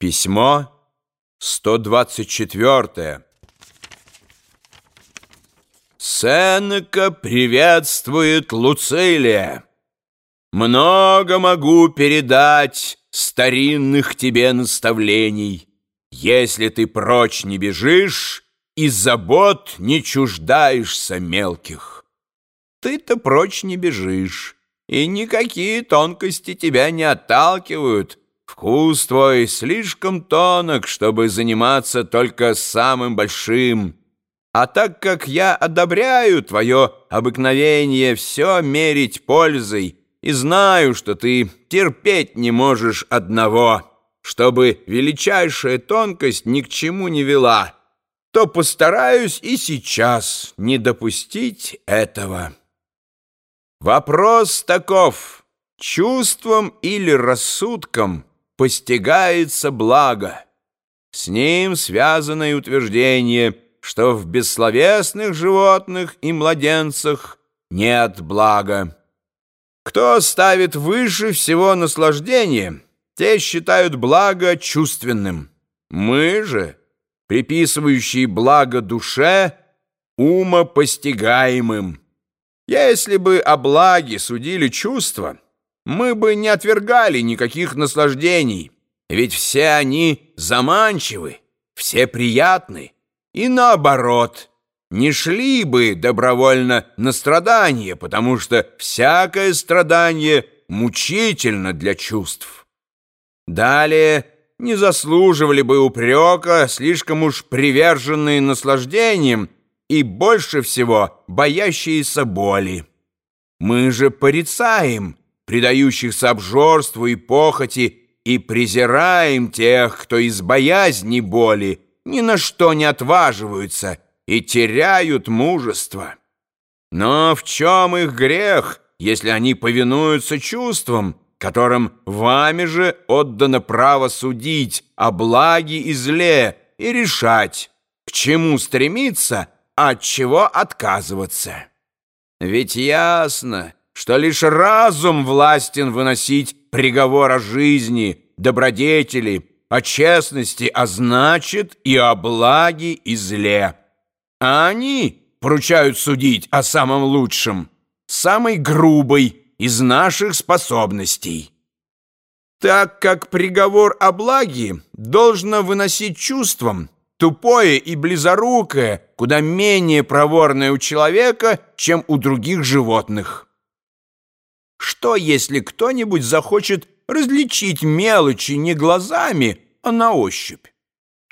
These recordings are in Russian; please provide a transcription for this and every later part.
Письмо 124. Сенека приветствует Луцилия. Много могу передать старинных тебе наставлений. Если ты прочь не бежишь и забот не чуждаешься мелких. Ты-то прочь не бежишь, и никакие тонкости тебя не отталкивают, Вкус твой слишком тонок, чтобы заниматься только самым большим. А так как я одобряю твое обыкновение все мерить пользой и знаю, что ты терпеть не можешь одного, чтобы величайшая тонкость ни к чему не вела, то постараюсь и сейчас не допустить этого. Вопрос таков, чувством или рассудком — постигается благо. С ним связано и утверждение, что в бессловесных животных и младенцах нет блага. Кто ставит выше всего наслаждение, те считают благо чувственным. Мы же, приписывающие благо душе, умопостигаемым. Если бы о благе судили чувства, мы бы не отвергали никаких наслаждений, ведь все они заманчивы, все приятны, и наоборот, не шли бы добровольно на страдания, потому что всякое страдание мучительно для чувств. Далее не заслуживали бы упрека, слишком уж приверженные наслаждением и больше всего боящиеся боли. Мы же порицаем предающихся обжорству и похоти, и презираем тех, кто из боязни боли ни на что не отваживаются и теряют мужество. Но в чем их грех, если они повинуются чувствам, которым вами же отдано право судить о благе и зле и решать, к чему стремиться, от чего отказываться? Ведь ясно, что лишь разум властен выносить приговор о жизни, добродетели, о честности, а значит и о благе и зле. А они поручают судить о самом лучшем, самой грубой из наших способностей. Так как приговор о благе должно выносить чувством, тупое и близорукое, куда менее проворное у человека, чем у других животных. Что, если кто-нибудь захочет различить мелочи не глазами, а на ощупь?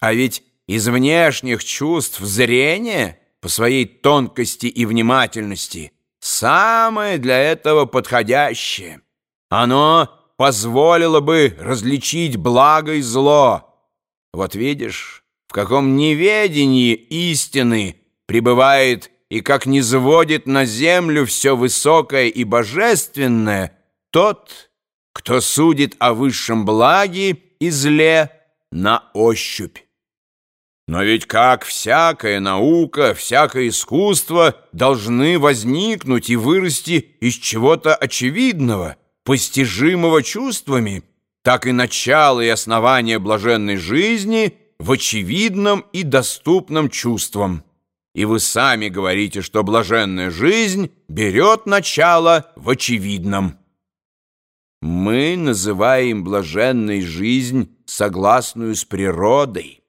А ведь из внешних чувств зрение по своей тонкости и внимательности самое для этого подходящее. Оно позволило бы различить благо и зло. Вот видишь, в каком неведении истины пребывает и как не заводит на землю все высокое и божественное, тот, кто судит о высшем благе и зле на ощупь. Но ведь как всякая наука, всякое искусство должны возникнуть и вырасти из чего-то очевидного, постижимого чувствами, так и начало и основание блаженной жизни в очевидном и доступном чувствам и вы сами говорите, что блаженная жизнь берет начало в очевидном. Мы называем блаженной жизнь согласную с природой.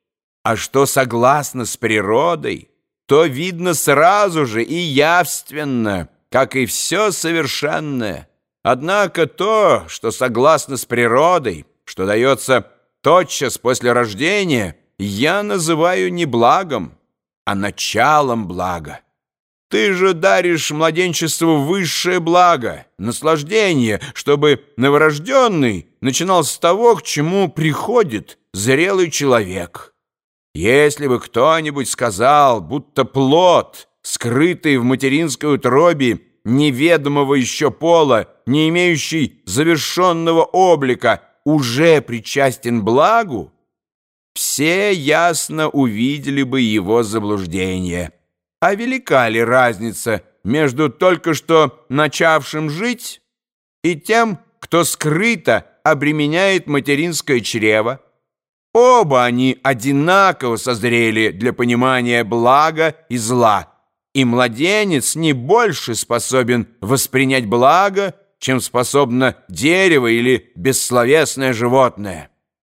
А что согласно с природой, то видно сразу же и явственно, как и все совершенное. Однако то, что согласно с природой, что дается тотчас после рождения, я называю не благом, а началом блага. Ты же даришь младенчеству высшее благо, наслаждение, чтобы новорожденный начинал с того, к чему приходит зрелый человек. Если бы кто-нибудь сказал, будто плод, скрытый в материнской утробе, неведомого еще пола, не имеющий завершенного облика, уже причастен благу, все ясно увидели бы его заблуждение. А велика ли разница между только что начавшим жить и тем, кто скрыто обременяет материнское чрево? Оба они одинаково созрели для понимания блага и зла, и младенец не больше способен воспринять благо, чем способно дерево или бессловесное животное.